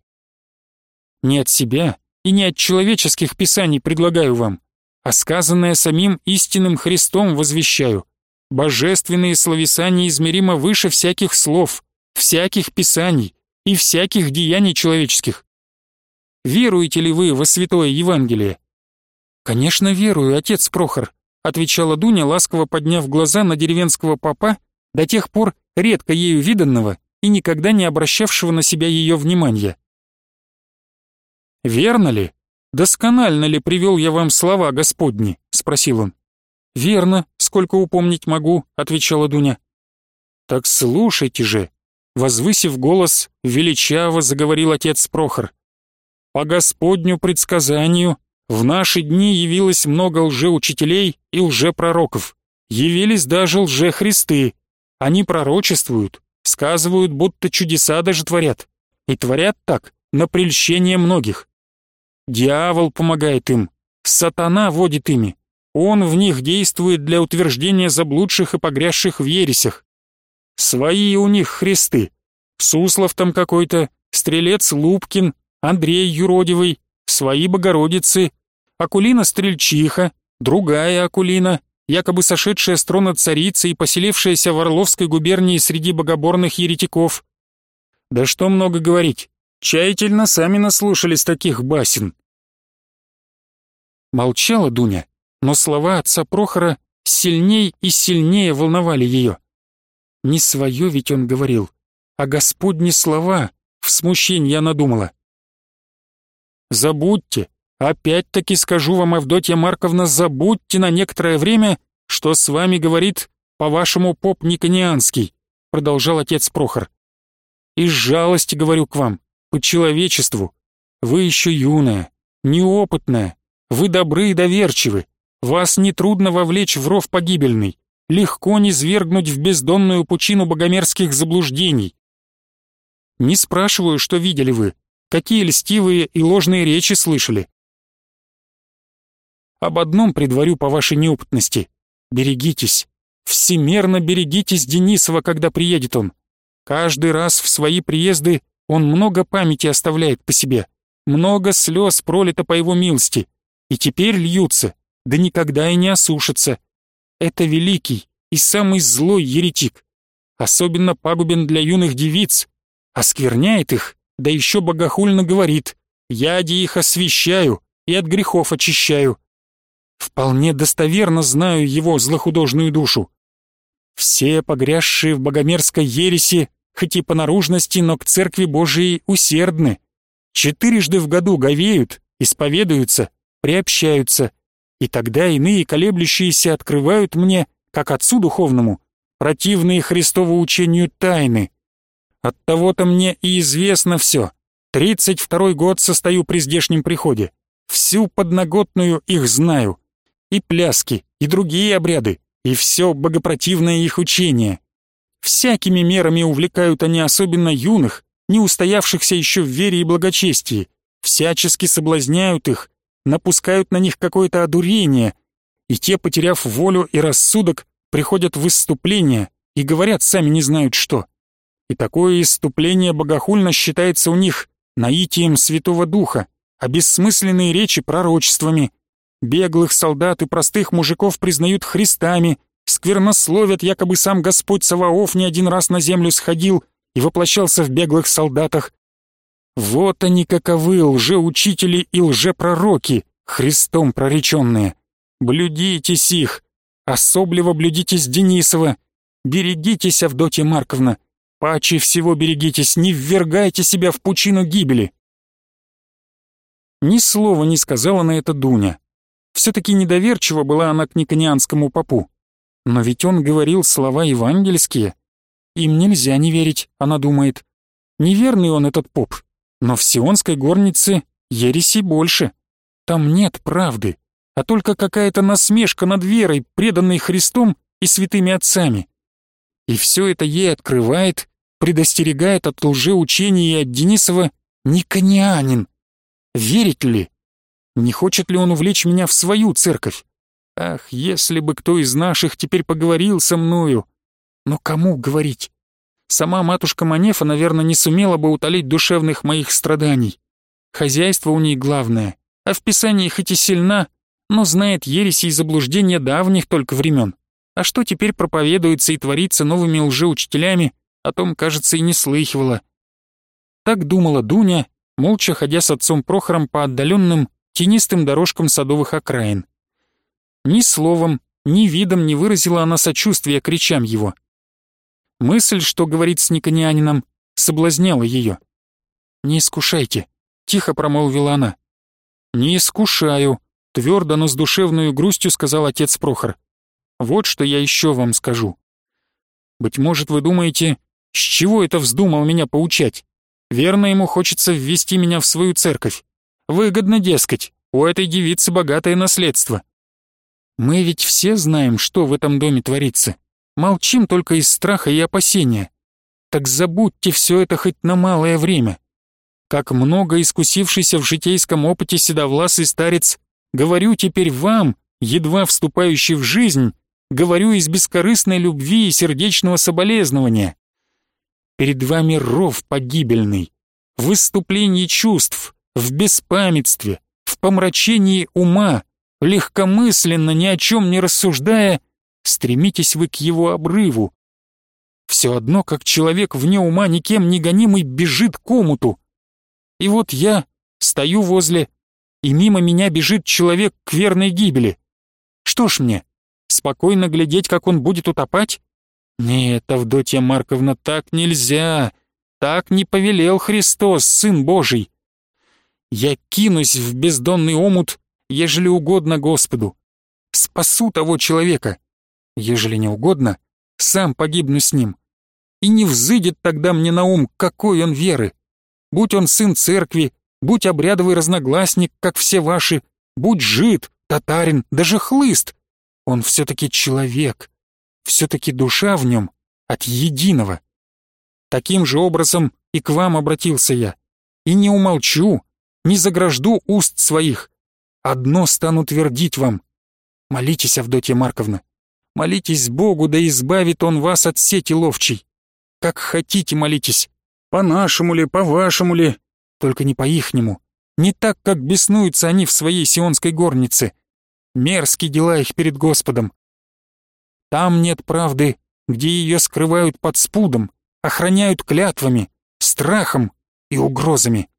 Не от себя и не от человеческих писаний предлагаю вам, а сказанное самим истинным Христом возвещаю. Божественные словеса неизмеримо выше всяких слов, всяких писаний и всяких деяний человеческих. Веруете ли вы во Святое Евангелие? Конечно, верую, отец Прохор, отвечала Дуня, ласково подняв глаза на деревенского попа, до тех пор редко ею виданного и никогда не обращавшего на себя ее внимания. «Верно ли? Досконально ли привел я вам слова Господни?» — спросил он. «Верно, сколько упомнить могу», — отвечала Дуня. «Так слушайте же», — возвысив голос, величаво заговорил отец Прохор. «По Господню предсказанию в наши дни явилось много лжеучителей и лжепророков. Явились даже лжехристы. Они пророчествуют, сказывают, будто чудеса даже творят. И творят так, на прельщение многих. Дьявол помогает им, сатана водит ими. Он в них действует для утверждения заблудших и погрязших в ересях. Свои у них христы. Суслов там какой-то, Стрелец Лупкин, Андрей Юродивый, свои Богородицы, Акулина Стрельчиха, другая Акулина, якобы сошедшая с трона царицы и поселившаяся в Орловской губернии среди богоборных еретиков. Да что много говорить, Тщательно сами наслушались таких басен. Молчала Дуня, но слова отца Прохора сильней и сильнее волновали ее. Не свое ведь он говорил, а Господни слова, в смущении она думала. «Забудьте, опять-таки скажу вам, Авдотья Марковна, забудьте на некоторое время, что с вами говорит, по-вашему, поп Никонианский», продолжал отец Прохор. «Из жалости говорю к вам, по человечеству. Вы еще юная, неопытная, вы добры и доверчивы. Вас нетрудно вовлечь в ров погибельный, легко не свергнуть в бездонную пучину богомерзких заблуждений. Не спрашиваю, что видели вы, какие льстивые и ложные речи слышали. Об одном предварю по вашей неопытности. Берегитесь, всемерно берегитесь Денисова, когда приедет он. Каждый раз в свои приезды он много памяти оставляет по себе, много слез пролито по его милости, и теперь льются, да никогда и не осушатся. Это великий и самый злой еретик, особенно пагубен для юных девиц, оскверняет их, да еще богохульно говорит, «Яди их освящаю и от грехов очищаю». Вполне достоверно знаю его злохудожную душу. Все погрязшие в богомерзкой ереси хоть и по наружности, но к церкви Божией усердны. Четырежды в году говеют, исповедуются, приобщаются, и тогда иные колеблющиеся открывают мне, как отцу духовному, противные Христову учению тайны. От того-то мне и известно все. Тридцать второй год состою при здешнем приходе. Всю подноготную их знаю. И пляски, и другие обряды, и все богопротивное их учение. Всякими мерами увлекают они особенно юных, не устоявшихся еще в вере и благочестии, всячески соблазняют их, напускают на них какое-то одурение, и те, потеряв волю и рассудок, приходят в выступление и говорят сами не знают что. И такое исступление богохульно считается у них наитием Святого Духа, а бессмысленные речи пророчествами. Беглых солдат и простых мужиков признают христами, сквернословят, якобы сам Господь Саваоф не один раз на землю сходил и воплощался в беглых солдатах. Вот они каковы, лжеучители и лжепророки, Христом прореченные. Блюдитесь их, особливо блюдитесь Денисова, берегитесь, Авдотья Марковна, паче всего берегитесь, не ввергайте себя в пучину гибели. Ни слова не сказала на это Дуня. Все-таки недоверчива была она к никонианскому попу. Но ведь он говорил слова евангельские. Им нельзя не верить, она думает. Неверный он этот поп, но в сионской горнице ереси больше. Там нет правды, а только какая-то насмешка над верой, преданной Христом и святыми отцами. И все это ей открывает, предостерегает от лжеучений и от Денисова «Никонианин». Верить ли? Не хочет ли он увлечь меня в свою церковь? Ах, если бы кто из наших теперь поговорил со мною! Но кому говорить? Сама матушка Манефа, наверное, не сумела бы утолить душевных моих страданий. Хозяйство у ней главное, а в Писании хоть и сильна, но знает ереси и заблуждения давних только времен. А что теперь проповедуется и творится новыми лжеучителями, о том, кажется, и не слыхивала. Так думала Дуня, молча ходя с отцом Прохором по отдаленным, тенистым дорожкам садовых окраин. Ни словом, ни видом не выразила она сочувствия кричам его — Мысль, что говорит с Никонианином, соблазняла ее. «Не искушайте», — тихо промолвила она. «Не искушаю», — твердо, но с душевной грустью сказал отец Прохор. «Вот что я еще вам скажу. Быть может, вы думаете, с чего это вздумал меня поучать? Верно, ему хочется ввести меня в свою церковь. Выгодно, дескать, у этой девицы богатое наследство. Мы ведь все знаем, что в этом доме творится. Молчим только из страха и опасения. Так забудьте все это хоть на малое время. Как много искусившийся в житейском опыте седовласый старец, говорю теперь вам, едва вступающий в жизнь, говорю из бескорыстной любви и сердечного соболезнования. Перед вами ров погибельный, в выступлении чувств, в беспамятстве, в помрачении ума, легкомысленно, ни о чем не рассуждая, стремитесь вы к его обрыву. Все одно, как человек вне ума никем не гонимый бежит к омуту. И вот я стою возле, и мимо меня бежит человек к верной гибели. Что ж мне, спокойно глядеть, как он будет утопать? Нет, Авдотья Марковна, так нельзя. Так не повелел Христос, Сын Божий. Я кинусь в бездонный омут, ежели угодно Господу. Спасу того человека, Ежели не угодно, сам погибну с ним. И не взыдет тогда мне на ум, какой он веры. Будь он сын церкви, будь обрядовый разногласник, как все ваши, будь жид, татарин, даже хлыст. Он все-таки человек, все-таки душа в нем от единого. Таким же образом и к вам обратился я. И не умолчу, не загражду уст своих. Одно стану твердить вам. Молитесь, Авдотья Марковна, Молитесь Богу, да избавит Он вас от сети ловчей. Как хотите молитесь, по-нашему ли, по-вашему ли, только не по-ихнему, не так, как беснуются они в своей сионской горнице. Мерзкие дела их перед Господом. Там нет правды, где ее скрывают под спудом, охраняют клятвами, страхом и угрозами.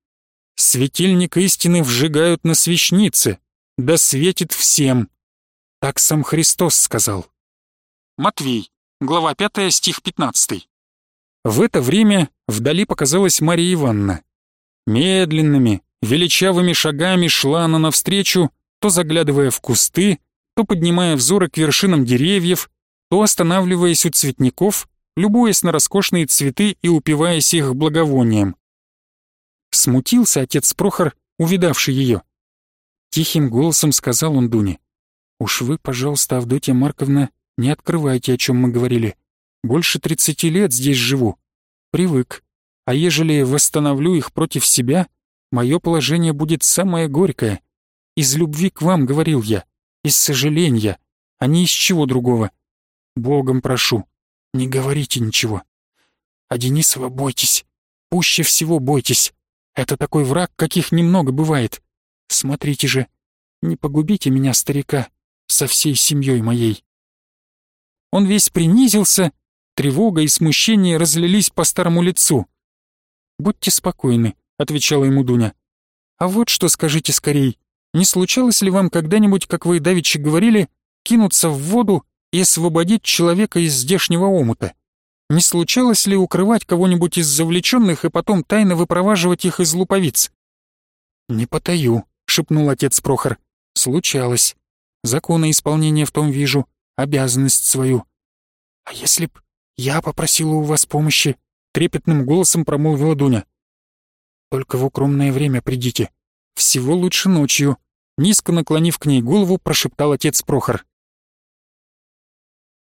Светильник истины вжигают на свечнице, да светит всем. Так сам Христос сказал. Матвей, глава 5, стих 15. В это время вдали показалась Мария Ивановна. Медленными, величавыми шагами шла она навстречу, то заглядывая в кусты, то поднимая взоры к вершинам деревьев, то останавливаясь у цветников, любуясь на роскошные цветы и упиваясь их благовонием. Смутился отец Прохор, увидавший ее. Тихим голосом сказал он Дуне, «Уж вы, пожалуйста, Авдотья Марковна, не открывайте, о чем мы говорили. Больше тридцати лет здесь живу. Привык. А ежели восстановлю их против себя, мое положение будет самое горькое. Из любви к вам, говорил я, из сожаления, а не из чего другого. Богом прошу, не говорите ничего. А Денисова бойтесь, пуще всего бойтесь. Это такой враг, каких немного бывает. Смотрите же, не погубите меня, старика, со всей семьей моей. Он весь принизился, тревога и смущение разлились по старому лицу. «Будьте спокойны, отвечала ему Дуня. «А вот что скажите скорей. Не случалось ли вам когда-нибудь, как вы давеча говорили, кинуться в воду и освободить человека из здешнего омута? Не случалось ли укрывать кого-нибудь из завлеченных и потом тайно выпроваживать их из луповиц?» «Не потаю», — шепнул отец Прохор. «Случалось. Закона исполнения в том вижу, обязанность свою». «А если б я попросила у вас помощи?» — трепетным голосом промолвила Дуня. «Только в укромное время придите. Всего лучше ночью», — низко наклонив к ней голову, прошептал отец Прохор.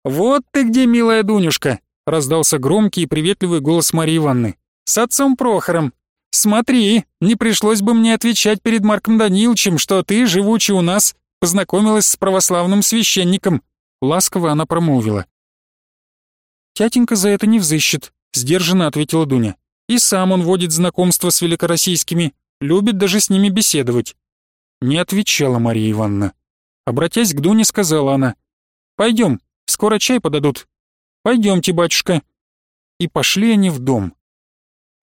«Вот ты где, милая Дунюшка!» — раздался громкий и приветливый голос Марии Ивановны. «С отцом Прохором. Смотри, не пришлось бы мне отвечать перед Марком Даниловичем, что ты, живучи у нас, познакомилась с православным священником». Ласково она промолвила. «Тятенька за это не взыщет», — сдержанно ответила Дуня. «И сам он водит знакомство с великороссийскими, любит даже с ними беседовать». Не отвечала Мария Ивановна. Обратясь к Дуне, сказала она. «Пойдем, скоро чай подадут». «Пойдемте, батюшка». И пошли они в дом.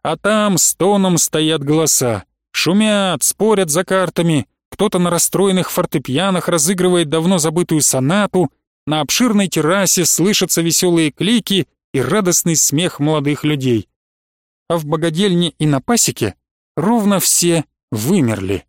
А там с тоном стоят голоса. Шумят, спорят за картами. Кто-то на расстроенных фортепианах разыгрывает давно забытую сонату, на обширной террасе слышатся веселые клики и радостный смех молодых людей. А в богадельне и на пасеке ровно все вымерли.